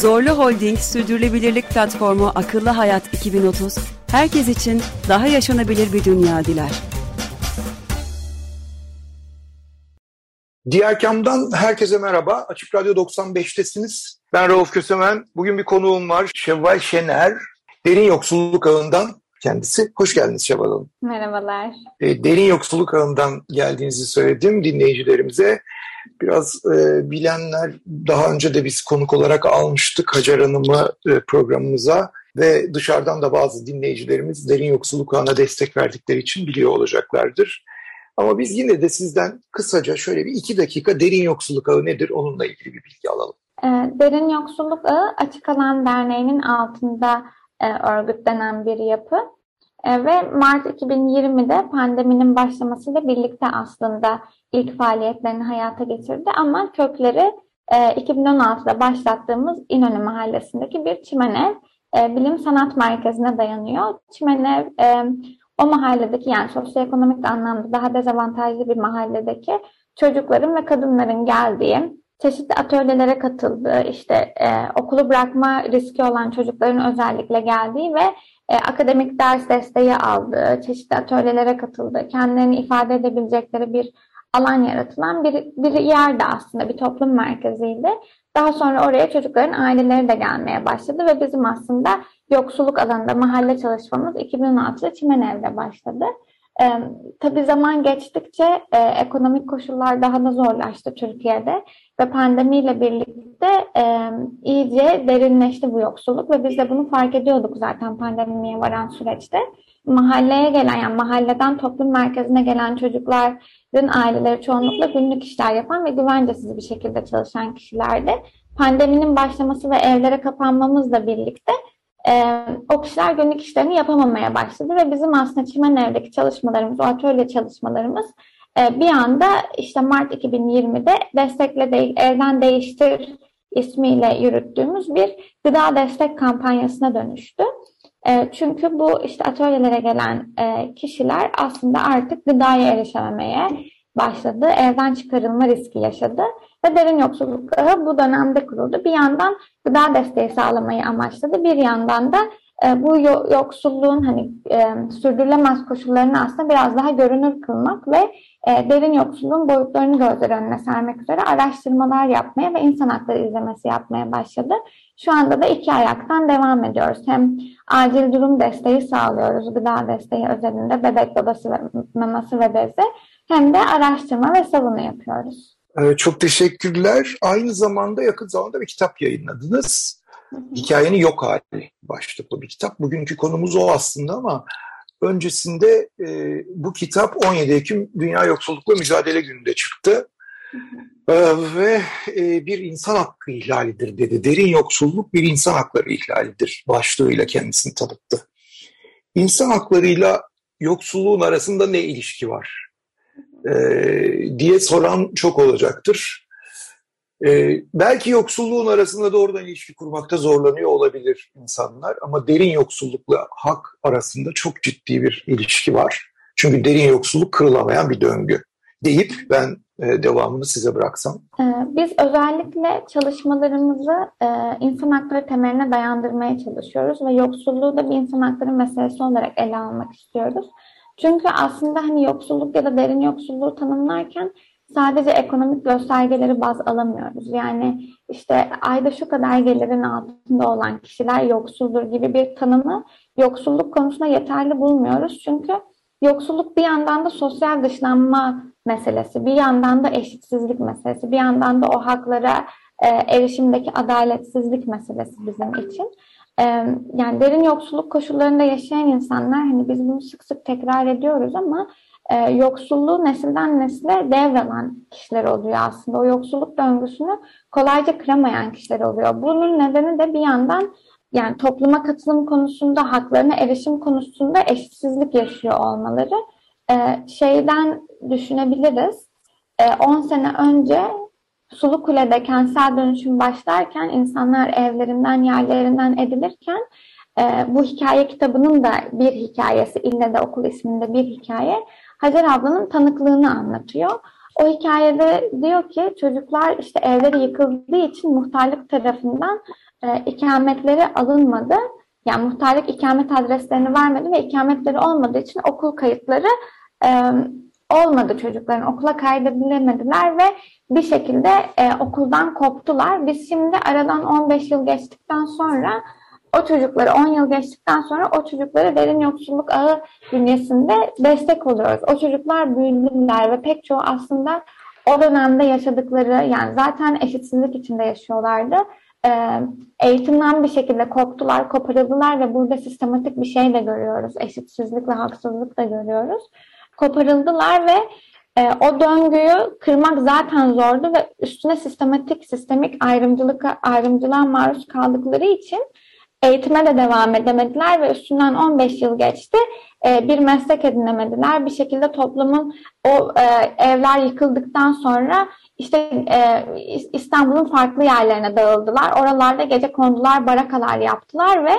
Zorlu Holding Sürdürülebilirlik Platformu Akıllı Hayat 2030, herkes için daha yaşanabilir bir dünya diler. Diğer kamdan herkese merhaba. Açık Radyo 95'tesiniz. Ben Rauf Kösemen. Bugün bir konuğum var. Şevval Şener. Derin Yoksulluk Ağı'ndan kendisi. Hoş geldiniz Şevval Hanım. Merhabalar. E, derin Yoksulluk Ağı'ndan geldiğinizi söyledim dinleyicilerimize. Biraz e, bilenler daha önce de biz konuk olarak almıştık Hacer Hanım'ı e, programımıza ve dışarıdan da bazı dinleyicilerimiz derin yoksulluk ağına destek verdikleri için biliyor olacaklardır. Ama biz yine de sizden kısaca şöyle bir iki dakika derin yoksulluk ağı nedir onunla ilgili bir bilgi alalım. E, derin Yoksulluk Ağı Açık Alan Derneği'nin altında e, örgütlenen bir yapı. E, ve Mart 2020'de pandeminin başlamasıyla birlikte aslında ilk faaliyetlerini hayata geçirdi ama kökleri e, 2016'da başlattığımız İnönü Mahallesi'ndeki bir çimenev e, bilim sanat merkezine dayanıyor. Çimenev e, o mahalledeki yani sosyoekonomik anlamda daha dezavantajlı bir mahalledeki çocukların ve kadınların geldiği, çeşitli atölyelere katıldığı, işte e, okulu bırakma riski olan çocukların özellikle geldiği ve e, akademik ders desteği aldığı, çeşitli atölyelere katıldığı, kendilerini ifade edebilecekleri bir alan yaratılan bir, bir yerde aslında bir toplum merkeziydi. Daha sonra oraya çocukların aileleri de gelmeye başladı ve bizim aslında yoksulluk alanında mahalle çalışmamız 2016'da Çimenev'de başladı. Ee, tabii zaman geçtikçe e, ekonomik koşullar daha da zorlaştı Türkiye'de ve pandemiyle birlikte e, iyice derinleşti bu yoksulluk ve biz de bunu fark ediyorduk zaten pandemiye varan süreçte. Mahalleye gelen yani mahalleden toplum merkezine gelen çocukların aileleri çoğunlukla günlük işler yapan ve güvencesiz bir şekilde çalışan kişilerdi. Pandeminin başlaması ve evlere kapanmamızla birlikte e, o kişiler günlük işlerini yapamamaya başladı ve bizim aslında Çimen Ev'deki çalışmalarımız, o atölye çalışmalarımız e, bir anda işte Mart 2020'de Destekle de, Evden Değiştir ismiyle yürüttüğümüz bir gıda destek kampanyasına dönüştü. E, çünkü bu işte atölyelere gelen e, kişiler aslında artık gıdaya erişememeye başladı. Evden çıkarılma riski yaşadı ve derin yoksulluk ağı bu dönemde kuruldu. Bir yandan gıda desteği sağlamayı amaçladı. Bir yandan da e, bu yoksulluğun hani e, sürdürülemez koşullarını aslında biraz daha görünür kılmak ve e, derin yoksulluğun boyutlarını gözler önüne sermek üzere araştırmalar yapmaya ve insan hakları izlemesi yapmaya başladı. Şu anda da iki ayaktan devam ediyoruz. Hem acil durum desteği sağlıyoruz, gıda desteği özelinde bebek babası maması ve bezi hem de araştırma ve savunu yapıyoruz. Ee, çok teşekkürler. Aynı zamanda yakın zamanda bir kitap yayınladınız. Hikayenin yok hali başlıklı bir kitap. Bugünkü konumuz o aslında ama öncesinde e, bu kitap 17 Ekim Dünya Yoksullukla Mücadele Günü'nde çıktı. E, ve e, bir insan hakkı ihlalidir dedi. Derin yoksulluk bir insan hakları ihlalidir başlığıyla kendisini tanıttı. İnsan haklarıyla yoksulluğun arasında ne ilişki var? E, diye soran çok olacaktır. E, belki yoksulluğun arasında doğrudan ilişki kurmakta zorlanıyor olabilir insanlar ama derin yoksullukla hak arasında çok ciddi bir ilişki var. Çünkü derin yoksulluk kırılamayan bir döngü deyip ben e, devamını size bıraksam. Ee, biz özellikle çalışmalarımızı e, insan hakları temeline dayandırmaya çalışıyoruz ve yoksulluğu da bir insan hakları meselesi olarak ele almak istiyoruz. Çünkü aslında hani yoksulluk ya da derin yoksulluğu tanımlarken sadece ekonomik göstergeleri baz alamıyoruz. Yani işte ayda şu kadar gelirin altında olan kişiler yoksuldur gibi bir tanımı yoksulluk konusunda yeterli bulmuyoruz. Çünkü yoksulluk bir yandan da sosyal dışlanma meselesi, bir yandan da eşitsizlik meselesi, bir yandan da o haklara e, erişimdeki adaletsizlik meselesi bizim için yani derin yoksulluk koşullarında yaşayan insanlar hani biz bunu sık sık tekrar ediyoruz ama e, yoksulluğu nesilden nesile devralan kişiler oluyor aslında. O yoksulluk döngüsünü kolayca kıramayan kişiler oluyor. Bunun nedeni de bir yandan yani topluma katılım konusunda, haklarına erişim konusunda eşitsizlik yaşıyor olmaları. Ee, şeyden düşünebiliriz. Ee, 10 sene önce Sulu Kule'de kentsel dönüşüm başlarken insanlar evlerinden, yerlerinden edilirken e, bu hikaye kitabının da bir hikayesi, İlle de Okul isminde bir hikaye Hacer ablanın tanıklığını anlatıyor. O hikayede diyor ki çocuklar işte evleri yıkıldığı için muhtarlık tarafından e, ikametleri alınmadı. Yani muhtarlık ikamet adreslerini vermedi ve ikametleri olmadığı için okul kayıtları e, olmadı çocukların. Okula kaydedilemediler ve bir şekilde e, okuldan koptular. Biz şimdi aradan 15 yıl geçtikten sonra o çocukları 10 yıl geçtikten sonra o çocukları derin yoksulluk ağı bünyesinde destek oluyoruz. O çocuklar büyüdüler ve pek çoğu aslında o dönemde yaşadıkları yani zaten eşitsizlik içinde yaşıyorlardı. Ee, eğitimden bir şekilde koptular, koparıldılar ve burada sistematik bir şey de görüyoruz. Eşitsizlik ve haksızlık da görüyoruz. Koparıldılar ve e, o döngüyü kırmak zaten zordu ve üstüne sistematik, sistemik ayrımcılık, ayrımcılığa maruz kaldıkları için eğitime de devam edemediler ve üstünden 15 yıl geçti. E, bir meslek edinemediler. Bir şekilde toplumun o e, evler yıkıldıktan sonra işte e, İstanbul'un farklı yerlerine dağıldılar. Oralarda gece kondular, barakalar yaptılar ve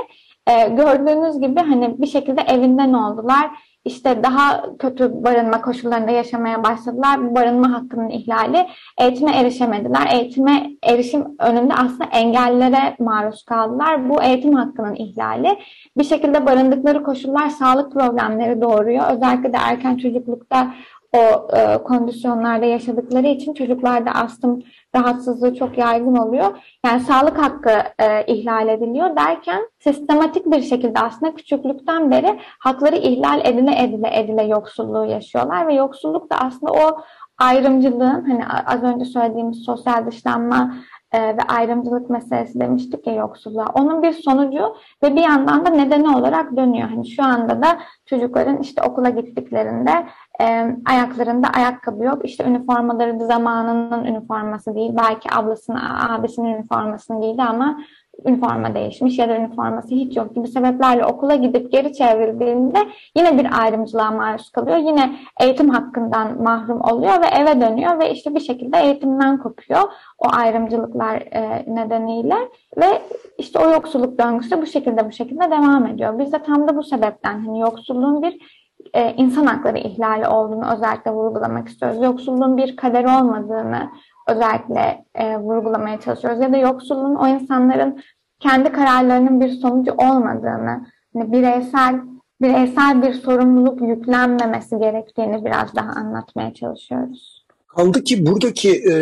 gördüğünüz gibi hani bir şekilde evinden oldular işte daha kötü barınma koşullarında yaşamaya başladılar. Bu barınma hakkının ihlali. Eğitime erişemediler. Eğitime erişim önünde aslında engellere maruz kaldılar. Bu eğitim hakkının ihlali. Bir şekilde barındıkları koşullar sağlık problemleri doğuruyor. Özellikle de erken çocuklukta o e, kondisyonlarda yaşadıkları için çocuklarda astım rahatsızlığı çok yaygın oluyor. Yani sağlık hakkı e, ihlal ediliyor derken sistematik bir şekilde aslında küçüklükten beri hakları ihlal edile edile edile yoksulluğu yaşıyorlar ve yoksulluk da aslında o ayrımcılığın hani az önce söylediğimiz sosyal dışlanma e, ve ayrımcılık meselesi demiştik ya yoksulluğa. Onun bir sonucu ve bir yandan da nedeni olarak dönüyor. Hani şu anda da çocukların işte okula gittiklerinde e, ayaklarında ayakkabı yok. İşte üniformaları zamanının üniforması değil. Belki ablasının, abisinin üniformasını giydi ama üniforma değişmiş ya da üniforması hiç yok gibi sebeplerle okula gidip geri çevrildiğinde yine bir ayrımcılığa maruz kalıyor. Yine eğitim hakkından mahrum oluyor ve eve dönüyor ve işte bir şekilde eğitimden kopuyor o ayrımcılıklar e, nedeniyle ve işte o yoksulluk döngüsü bu şekilde bu şekilde devam ediyor. Biz de tam da bu sebepten hani yoksulluğun bir e, insan hakları ihlali olduğunu özellikle vurgulamak istiyoruz. Yoksulluğun bir kader olmadığını özellikle e, vurgulamaya çalışıyoruz. Ya da yoksulluğun o insanların kendi kararlarının bir sonucu olmadığını, hani bireysel bireysel bir sorumluluk yüklenmemesi gerektiğini biraz daha anlatmaya çalışıyoruz. Kaldı ki buradaki e,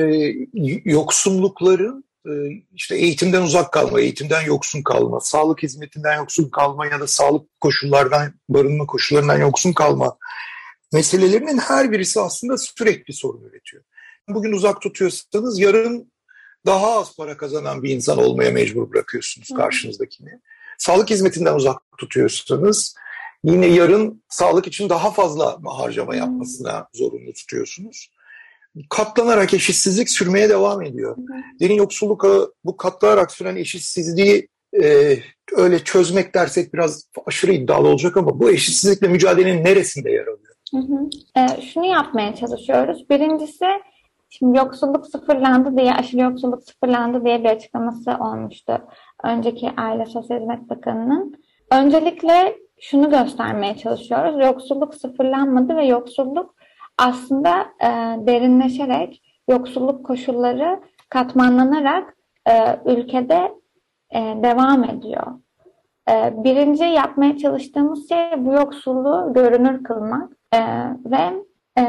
yoksullukların e, işte eğitimden uzak kalma, eğitimden yoksun kalma, sağlık hizmetinden yoksun kalma ya da sağlık koşullardan, barınma koşullarından yoksun kalma meselelerinin her birisi aslında sürekli sorun üretiyor. Bugün uzak tutuyorsanız yarın daha az para kazanan bir insan olmaya mecbur bırakıyorsunuz karşınızdakini. Sağlık hizmetinden uzak tutuyorsanız yine yarın sağlık için daha fazla harcama yapmasına zorunlu tutuyorsunuz katlanarak eşitsizlik sürmeye devam ediyor. Derin yoksulluk bu katlanarak süren eşitsizliği e, öyle çözmek dersek biraz aşırı iddialı olacak ama bu eşitsizlikle mücadelenin neresinde yer alıyor? Hı hı. E, şunu yapmaya çalışıyoruz. Birincisi şimdi yoksulluk sıfırlandı diye, aşırı yoksulluk sıfırlandı diye bir açıklaması olmuştu. Önceki Aile Sosyal Hizmet Bakanı'nın. Öncelikle şunu göstermeye çalışıyoruz. Yoksulluk sıfırlanmadı ve yoksulluk aslında e, derinleşerek yoksulluk koşulları katmanlanarak e, ülkede e, devam ediyor. E, birinci yapmaya çalıştığımız şey bu yoksulluğu görünür kılmak e, ve e,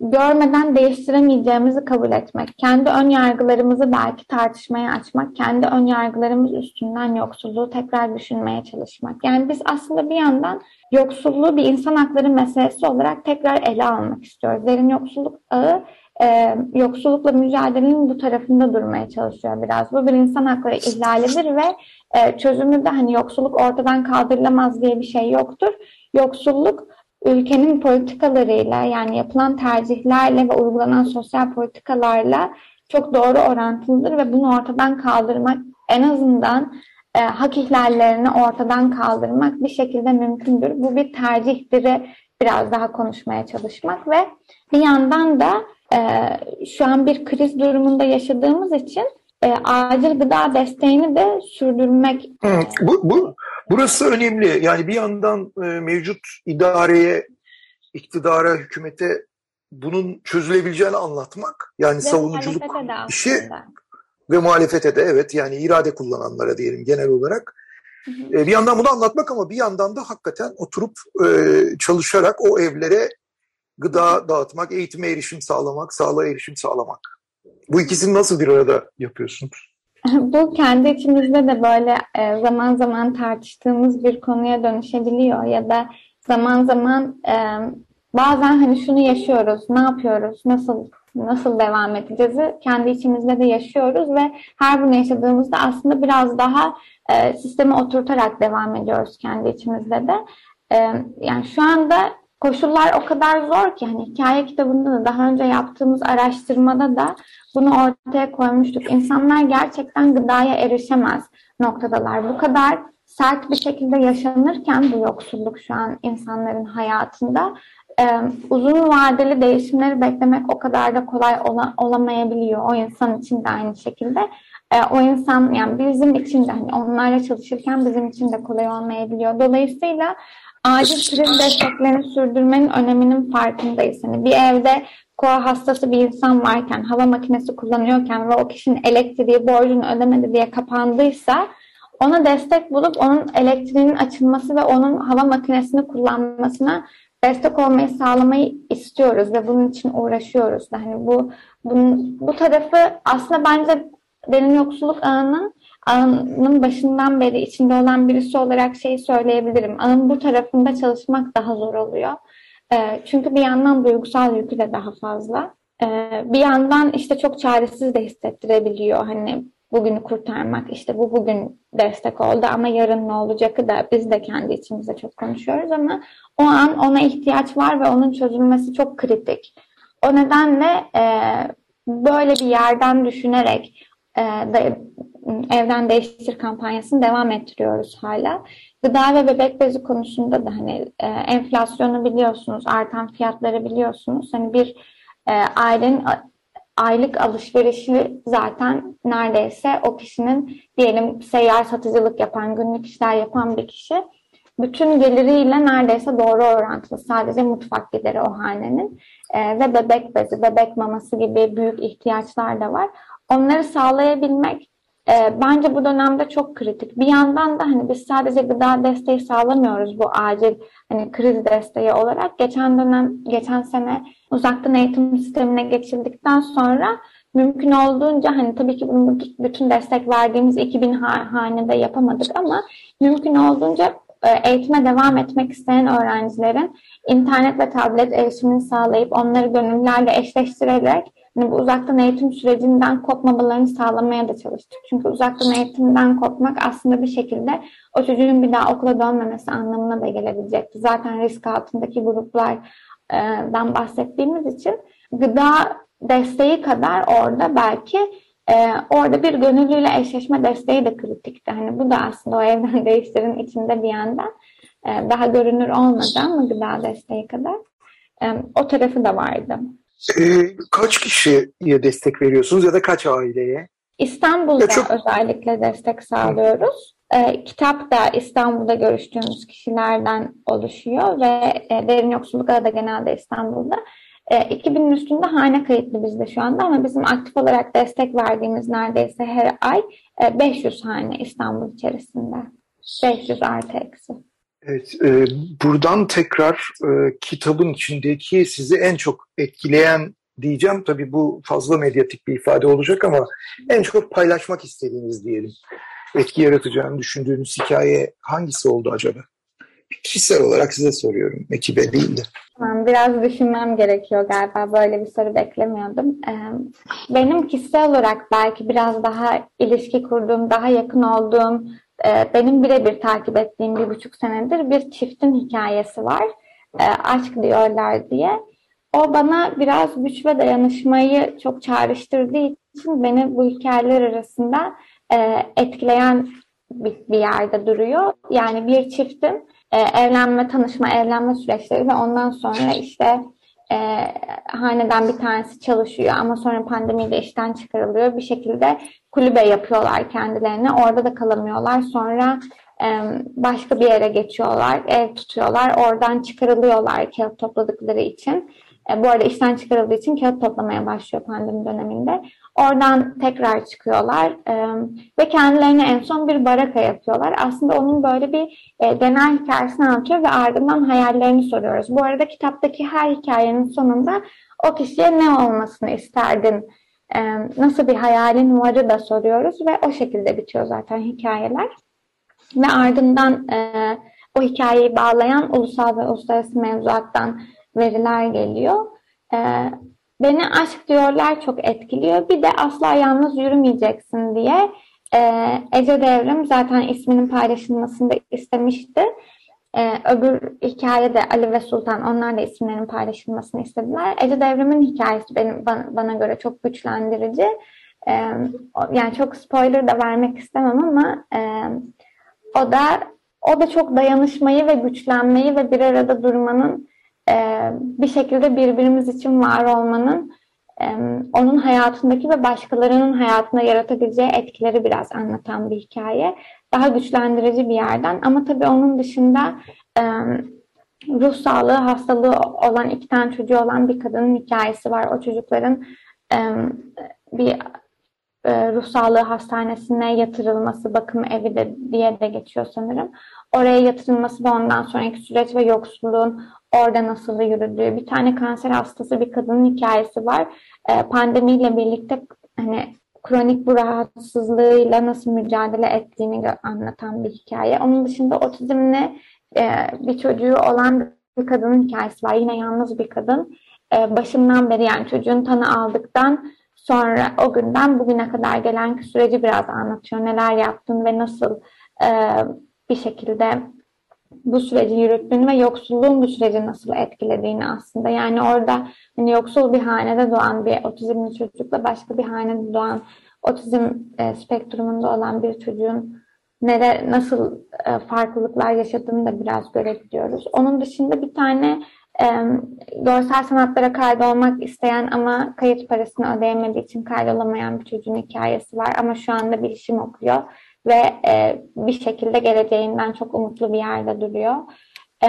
görmeden değiştiremeyeceğimizi kabul etmek, kendi ön yargılarımızı belki tartışmaya açmak, kendi ön yargılarımız üstünden yoksulluğu tekrar düşünmeye çalışmak. Yani biz aslında bir yandan yoksulluğu bir insan hakları meselesi olarak tekrar ele almak istiyoruz. Derin yoksulluk ağı e, yoksullukla mücadelenin bu tarafında durmaya çalışıyor biraz. Bu bir insan hakları ihlalidir ve e, çözümü de hani yoksulluk ortadan kaldırılamaz diye bir şey yoktur. Yoksulluk ülkenin politikalarıyla yani yapılan tercihlerle ve uygulanan sosyal politikalarla çok doğru orantılıdır ve bunu ortadan kaldırmak en azından e, hak ihlallerini ortadan kaldırmak bir şekilde mümkündür. Bu bir tercihleri biraz daha konuşmaya çalışmak ve bir yandan da e, şu an bir kriz durumunda yaşadığımız için e, acil gıda desteğini de sürdürmek. Bu, bu, burası önemli. Yani bir yandan e, mevcut idareye, iktidara, hükümete bunun çözülebileceğini anlatmak. Yani ve savunuculuk işi ve muhalefete de evet yani irade kullananlara diyelim genel olarak. Hı hı. E, bir yandan bunu anlatmak ama bir yandan da hakikaten oturup e, çalışarak o evlere gıda dağıtmak, eğitime erişim sağlamak, sağlığa erişim sağlamak. Bu ikisini nasıl bir arada yapıyorsunuz? Bu kendi içimizde de böyle e, zaman zaman tartıştığımız bir konuya dönüşebiliyor ya da zaman zaman e, bazen hani şunu yaşıyoruz, ne yapıyoruz, nasıl nasıl devam edeceğiz kendi içimizde de yaşıyoruz ve her bunu yaşadığımızda aslında biraz daha e, sistemi oturtarak devam ediyoruz kendi içimizde de. E, yani şu anda koşullar o kadar zor ki hani hikaye kitabında da daha önce yaptığımız araştırmada da bunu ortaya koymuştuk. İnsanlar gerçekten gıdaya erişemez noktadalar. Bu kadar sert bir şekilde yaşanırken bu yoksulluk şu an insanların hayatında e, uzun vadeli değişimleri beklemek o kadar da kolay ola, olamayabiliyor. O insan için de aynı şekilde. E, o insan yani bizim için de hani onlarla çalışırken bizim için de kolay olmayabiliyor. Dolayısıyla acil kriz desteklerini sürdürmenin öneminin farkındayız. Hani bir evde koa hastası bir insan varken, hava makinesi kullanıyorken ve o kişinin elektriği borcunu ödemedi diye kapandıysa ona destek bulup onun elektriğinin açılması ve onun hava makinesini kullanmasına destek olmayı sağlamayı istiyoruz ve bunun için uğraşıyoruz. Yani bu bunun, bu tarafı aslında bence derin yoksulluk ağının ağının başından beri içinde olan birisi olarak şey söyleyebilirim. Ağın bu tarafında çalışmak daha zor oluyor. E, çünkü bir yandan duygusal yükü de daha fazla. E, bir yandan işte çok çaresiz de hissettirebiliyor. Hani bugünü kurtarmak, işte bu bugün destek oldu ama yarın ne olacakı da biz de kendi içimizde çok konuşuyoruz ama o an ona ihtiyaç var ve onun çözülmesi çok kritik. O nedenle e, böyle bir yerden düşünerek evden değiştir kampanyasını devam ettiriyoruz hala. Gıda ve bebek bezi konusunda da hani e, enflasyonu biliyorsunuz, artan fiyatları biliyorsunuz. Hani bir e, ailenin aylık alışverişi zaten neredeyse o kişinin diyelim seyyar satıcılık yapan, günlük işler yapan bir kişi bütün geliriyle neredeyse doğru orantılı. Sadece mutfak gideri o hanenin. E, ve bebek bezi, bebek maması gibi büyük ihtiyaçlar da var. Onları sağlayabilmek e, bence bu dönemde çok kritik. Bir yandan da hani biz sadece gıda desteği sağlamıyoruz bu acil hani kriz desteği olarak. Geçen dönem, geçen sene uzaktan eğitim sistemine geçildikten sonra mümkün olduğunca hani tabii ki bunu bütün destek verdiğimiz 2000 hanede yapamadık ama mümkün olduğunca e, eğitime devam etmek isteyen öğrencilerin internet ve tablet erişimini sağlayıp onları gönüllülerle eşleştirerek yani bu uzaktan eğitim sürecinden kopmamalarını sağlamaya da çalıştık. Çünkü uzaktan eğitimden kopmak aslında bir şekilde o çocuğun bir daha okula dönmemesi anlamına da gelebilecekti. Zaten risk altındaki gruplardan bahsettiğimiz için gıda desteği kadar orada belki e, orada bir gönüllüyle eşleşme desteği de kritikti. Hani bu da aslında o evden değiştirin içinde bir yandan e, daha görünür olmadı ama gıda desteği kadar e, o tarafı da vardı. E, kaç kişiye destek veriyorsunuz ya da kaç aileye? İstanbul'da çok... özellikle destek sağlıyoruz. E, kitap da İstanbul'da görüştüğümüz kişilerden oluşuyor ve e, derin yoksulluk da genelde İstanbul'da. E, 2000'in üstünde hane kayıtlı bizde şu anda ama bizim aktif olarak destek verdiğimiz neredeyse her ay e, 500 hane İstanbul içerisinde. 500 artı eksi. Evet, e, buradan tekrar e, kitabın içindeki sizi en çok etkileyen diyeceğim. Tabii bu fazla medyatik bir ifade olacak ama en çok paylaşmak istediğiniz diyelim. Etki yaratacağını düşündüğünüz hikaye hangisi oldu acaba? Kişisel olarak size soruyorum, ekibe değil de. Biraz düşünmem gerekiyor galiba. Böyle bir soru beklemiyordum. Benim kişisel olarak belki biraz daha ilişki kurduğum, daha yakın olduğum, benim birebir takip ettiğim bir buçuk senedir bir çiftin hikayesi var. e, aşk diyorlar diye. O bana biraz güç ve dayanışmayı çok çağrıştırdığı için beni bu hikayeler arasında e, etkileyen bir, bir yerde duruyor. Yani bir çiftin e, evlenme, tanışma, evlenme süreçleri ve ondan sonra işte e, haneden bir tanesi çalışıyor ama sonra pandemiyle işten çıkarılıyor. Bir şekilde kulübe yapıyorlar kendilerine. Orada da kalamıyorlar. Sonra başka bir yere geçiyorlar, ev tutuyorlar. Oradan çıkarılıyorlar kağıt topladıkları için. E, bu arada işten çıkarıldığı için kağıt toplamaya başlıyor pandemi döneminde. Oradan tekrar çıkıyorlar ve kendilerine en son bir baraka yapıyorlar. Aslında onun böyle bir e, genel hikayesini anlatıyor ve ardından hayallerini soruyoruz. Bu arada kitaptaki her hikayenin sonunda o kişiye ne olmasını isterdin, nasıl bir hayalin varı da soruyoruz ve o şekilde bitiyor zaten hikayeler. Ve ardından o hikayeyi bağlayan ulusal ve uluslararası mevzuattan veriler geliyor. Beni aşk diyorlar çok etkiliyor. Bir de asla yalnız yürümeyeceksin diye Ece Devrim zaten isminin paylaşılmasını da istemişti. Ee, öbür hikayede Ali ve Sultan onlar da isimlerin paylaşılmasını istediler. Ece Devrim'in hikayesi benim bana, bana göre çok güçlendirici. Ee, yani çok spoiler da vermek istemem ama e, o da o da çok dayanışmayı ve güçlenmeyi ve bir arada durmanın e, bir şekilde birbirimiz için var olmanın e, onun hayatındaki ve başkalarının hayatına yaratabileceği etkileri biraz anlatan bir hikaye. Daha güçlendirici bir yerden ama tabii onun dışında e, ruh sağlığı hastalığı olan iki tane çocuğu olan bir kadının hikayesi var. O çocukların e, bir e, ruh sağlığı hastanesine yatırılması, bakım evi de diye de geçiyor sanırım. Oraya yatırılması ve ondan sonraki süreç ve yoksulluğun orada nasıl yürüdüğü. Bir tane kanser hastası bir kadının hikayesi var. E, pandemiyle birlikte hani kronik bu rahatsızlığıyla nasıl mücadele ettiğini anlatan bir hikaye. Onun dışında otizmli e, bir çocuğu olan bir kadının hikayesi var. Yine yalnız bir kadın. E, başından beri yani çocuğun tanı aldıktan sonra o günden bugüne kadar gelen süreci biraz anlatıyor. Neler yaptın ve nasıl e, bir şekilde bu süreci yürüttüğünü ve yoksulluğun bu süreci nasıl etkilediğini aslında. Yani orada hani yoksul bir hanede doğan bir otizmli çocukla başka bir hanede doğan otizm e, spektrumunda olan bir çocuğun nere, nasıl e, farklılıklar yaşadığını da biraz görebiliyoruz. Onun dışında bir tane e, görsel sanatlara kaydolmak isteyen ama kayıt parasını ödeyemediği için kaydolamayan bir çocuğun hikayesi var ama şu anda bilişim okuyor ve e, bir şekilde geleceğinden çok umutlu bir yerde duruyor. E,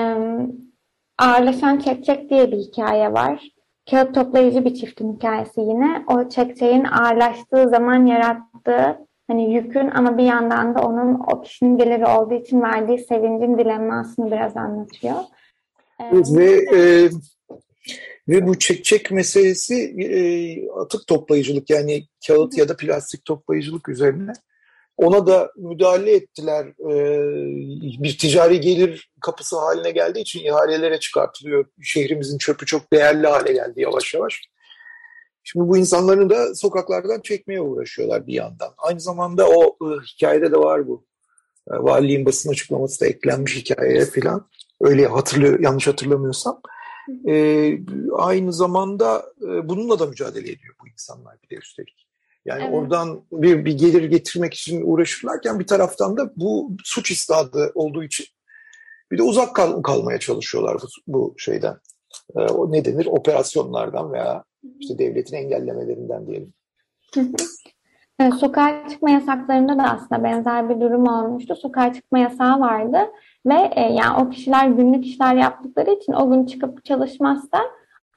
ağırlaşan Çekçek diye bir hikaye var. Kağıt toplayıcı bir çiftin hikayesi yine. O çekçeğin ağırlaştığı zaman yarattığı hani yükün ama bir yandan da onun o kişinin geliri olduğu için verdiği sevincin dilemmasını biraz anlatıyor. Ve e, ve bu çekçek meselesi e, atık toplayıcılık yani kağıt ya da plastik toplayıcılık üzerine ona da müdahale ettiler. Ee, bir ticari gelir kapısı haline geldiği için ihalelere çıkartılıyor. Şehrimizin çöpü çok değerli hale geldi yavaş yavaş. Şimdi bu insanların da sokaklardan çekmeye uğraşıyorlar bir yandan. Aynı zamanda o e, hikayede de var bu. E, valiliğin basın açıklaması da eklenmiş hikayeye falan. Öyle hatırlıyor, yanlış hatırlamıyorsam. E, aynı zamanda e, bununla da mücadele ediyor bu insanlar bir de üstelik. Yani evet. oradan bir, bir gelir getirmek için uğraşırlarken bir taraftan da bu suç istadı olduğu için bir de uzak kal kalmaya çalışıyorlar bu, bu şeyden. Ee, o ne denir? Operasyonlardan veya işte devletin engellemelerinden diyelim. Evet, sokağa çıkma yasaklarında da aslında benzer bir durum olmuştu. Sokağa çıkma yasağı vardı ve e, yani o kişiler günlük işler yaptıkları için o gün çıkıp çalışmazsa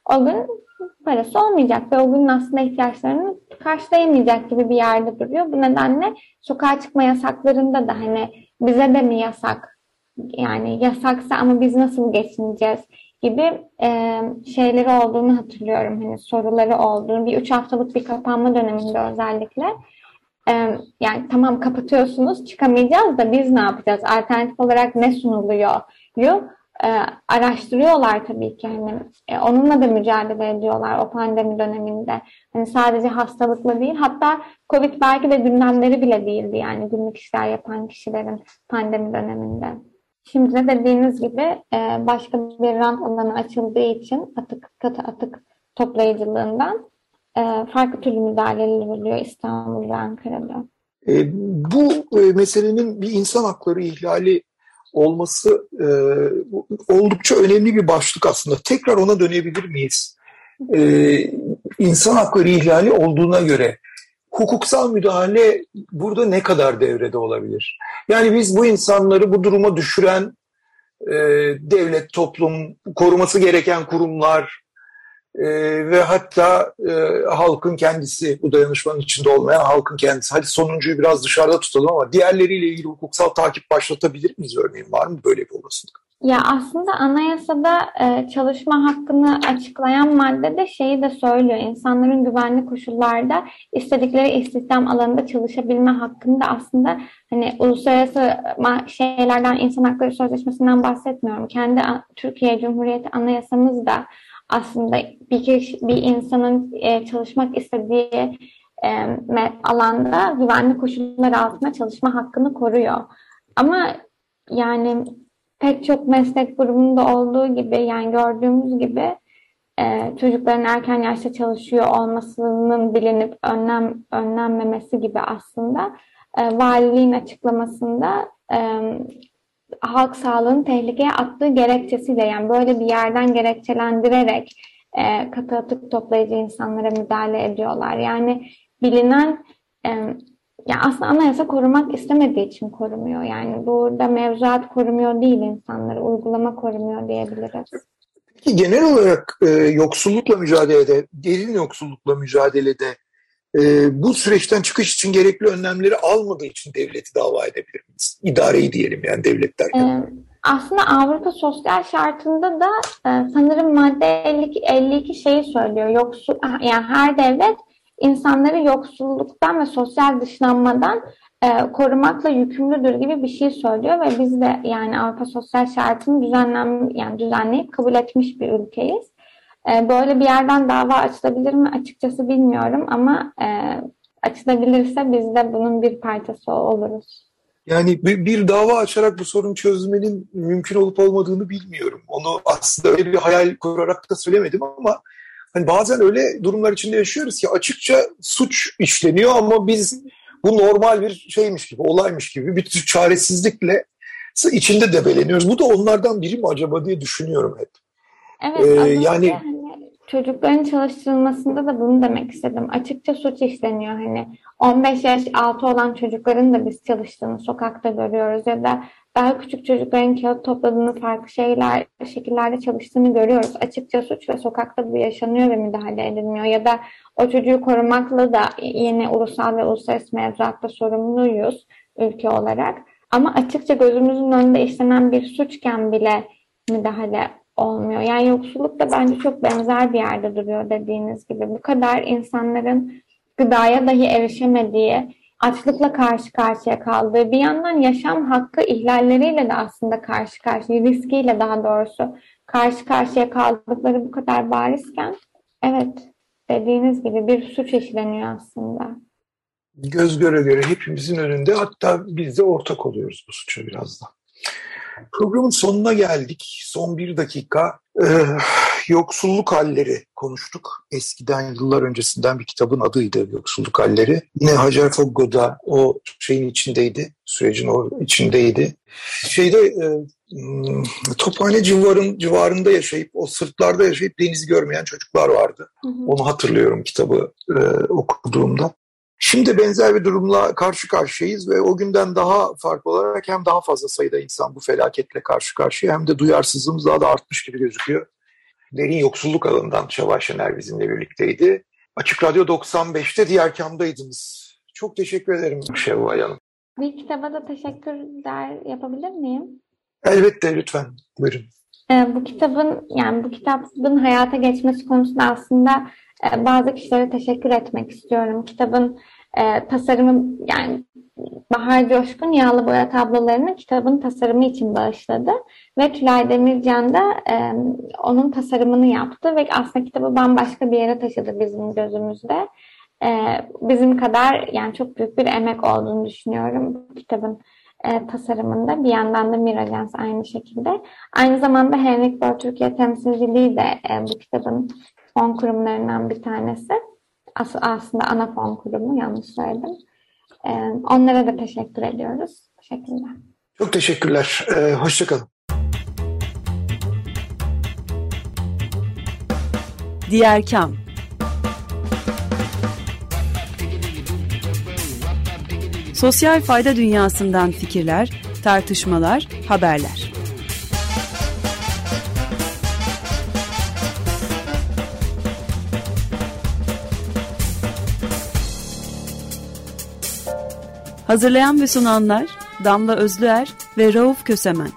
o gün parası olmayacak ve o günün aslında ihtiyaçlarını karşılayamayacak gibi bir yerde duruyor. Bu nedenle sokağa çıkma yasaklarında da hani bize de mi yasak yani yasaksa ama biz nasıl geçineceğiz gibi e, şeyleri olduğunu hatırlıyorum. Hani soruları olduğunu. Bir üç haftalık bir kapanma döneminde özellikle. E, yani tamam kapatıyorsunuz çıkamayacağız da biz ne yapacağız? Alternatif olarak ne sunuluyor? E, araştırıyorlar tabii ki hani e, onunla da mücadele ediyorlar o pandemi döneminde. Hani sadece hastalıkla değil hatta Covid belki de gündemleri bile değildi yani günlük işler yapan kişilerin pandemi döneminde. Şimdi de dediğiniz gibi e, başka bir rant alanı açıldığı için atık katı atık toplayıcılığından e, farklı türlü müdahaleler oluyor İstanbul ve Ankara'da. E, bu e, meselenin bir insan hakları ihlali olması e, oldukça önemli bir başlık aslında. Tekrar ona dönebilir miyiz? E, insan hakları ihlali olduğuna göre hukuksal müdahale burada ne kadar devrede olabilir? Yani biz bu insanları bu duruma düşüren e, devlet, toplum, koruması gereken kurumlar e, ve hatta e, halkın kendisi, bu dayanışmanın içinde olmayan halkın kendisi. Hadi sonuncuyu biraz dışarıda tutalım ama diğerleriyle ilgili hukuksal takip başlatabilir miyiz örneğin? Var mı böyle bir olasılık? Ya aslında anayasada e, çalışma hakkını açıklayan maddede şeyi de söylüyor. İnsanların güvenli koşullarda istedikleri istihdam alanında çalışabilme hakkında aslında hani uluslararası şeylerden insan hakları sözleşmesinden bahsetmiyorum. Kendi Türkiye Cumhuriyeti anayasamız da aslında bir kişi, bir insanın e, çalışmak istediği e, alanda güvenli koşullar altında çalışma hakkını koruyor. Ama yani pek çok meslek grubunda olduğu gibi yani gördüğümüz gibi e, çocukların erken yaşta çalışıyor olmasının bilinip önlem önlenmemesi gibi aslında e, valiliğin açıklamasında e, halk sağlığını tehlikeye attığı gerekçesiyle yani böyle bir yerden gerekçelendirerek e, katı atık toplayıcı insanlara müdahale ediyorlar. Yani bilinen e, ya aslında anayasa korumak istemediği için korumuyor. Yani burada mevzuat korumuyor değil insanları, uygulama korumuyor diyebiliriz. Peki genel olarak e, yoksullukla mücadelede, derin yoksullukla mücadelede e, bu süreçten çıkış için gerekli önlemleri almadığı için devleti dava edebilir miyiz? İdareyi diyelim yani devlet derken. Ee, aslında Avrupa Sosyal Şartı'nda da e, sanırım madde 52, 52 şeyi söylüyor. Yoksul, yani her devlet insanları yoksulluktan ve sosyal dışlanmadan e, korumakla yükümlüdür gibi bir şey söylüyor ve biz de yani Avrupa Sosyal Şartı'nı düzenlen yani düzenleyip kabul etmiş bir ülkeyiz. E, böyle bir yerden dava açılabilir mi açıkçası bilmiyorum ama e, açılabilirse biz de bunun bir parçası oluruz. Yani bir, bir dava açarak bu sorunu çözmenin mümkün olup olmadığını bilmiyorum. Onu aslında öyle bir hayal kurarak da söylemedim ama hani bazen öyle durumlar içinde yaşıyoruz ki açıkça suç işleniyor ama biz bu normal bir şeymiş gibi, olaymış gibi bir tür çaresizlikle içinde debeleniyoruz. Bu da onlardan biri mi acaba diye düşünüyorum hep. Evet, ee, yani çocukların çalıştırılmasında da bunu demek istedim. Açıkça suç işleniyor hani 15 yaş altı olan çocukların da biz çalıştığını sokakta görüyoruz ya da daha küçük çocukların kağıt topladığını farklı şeyler, şekillerde çalıştığını görüyoruz. Açıkça suç ve sokakta bu yaşanıyor ve müdahale edilmiyor. Ya da o çocuğu korumakla da yine ulusal ve uluslararası mevzuatta sorumluyuz ülke olarak. Ama açıkça gözümüzün önünde işlenen bir suçken bile müdahale olmuyor. Yani yoksulluk da bence çok benzer bir yerde duruyor dediğiniz gibi. Bu kadar insanların gıdaya dahi erişemediği, açlıkla karşı karşıya kaldığı, bir yandan yaşam hakkı ihlalleriyle de aslında karşı karşıya, riskiyle daha doğrusu karşı karşıya kaldıkları bu kadar barizken, evet dediğiniz gibi bir suç işleniyor aslında. Göz göre göre hepimizin önünde hatta biz de ortak oluyoruz bu suça biraz da. Programın sonuna geldik. Son bir dakika. Ee, yoksulluk halleri konuştuk. Eskiden yıllar öncesinden bir kitabın adıydı Yoksulluk Halleri. Yine Hacer Foggo'da o şeyin içindeydi. Sürecin o içindeydi. Şeyde e, Tophane civarın, civarında yaşayıp o sırtlarda yaşayıp denizi görmeyen çocuklar vardı. Hı hı. Onu hatırlıyorum kitabı e, okuduğumda. Şimdi benzer bir durumla karşı karşıyayız ve o günden daha farklı olarak hem daha fazla sayıda insan bu felaketle karşı karşıya hem de duyarsızlığımız daha da artmış gibi gözüküyor. Derin yoksulluk alanından Şevval Şener bizimle birlikteydi. Açık Radyo 95'te diğer kamdaydınız. Çok teşekkür ederim Şevval Hanım. Bir kitaba da teşekkürler yapabilir miyim? Elbette lütfen. Buyurun. Ee, bu kitabın yani bu kitabın hayata geçmesi konusunda aslında e, bazı kişilere teşekkür etmek istiyorum. Kitabın e, tasarımı yani Bahar Coşkun yağlı boya tablolarını kitabın tasarımı için bağışladı. Ve Tülay Demircan da e, onun tasarımını yaptı ve aslında kitabı bambaşka bir yere taşıdı bizim gözümüzde. E, bizim kadar yani çok büyük bir emek olduğunu düşünüyorum kitabın e, tasarımında. Bir yandan da Mirajans aynı şekilde. Aynı zamanda Henrik Böll Türkiye temsilciliği de e, bu kitabın fon kurumlarından bir tanesi. As aslında ana fon kurumu yanlış söyledim. E, onlara da teşekkür ediyoruz. Teşekkürler. Çok teşekkürler. Ee, Hoşçakalın. Diğer Kam Sosyal fayda dünyasından fikirler, tartışmalar, haberler. Hazırlayan ve sunanlar Damla Özlüer ve Rauf Kösemen.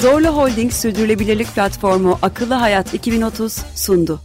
Zorlu Holding Sürdürülebilirlik Platformu Akıllı Hayat 2030 sundu.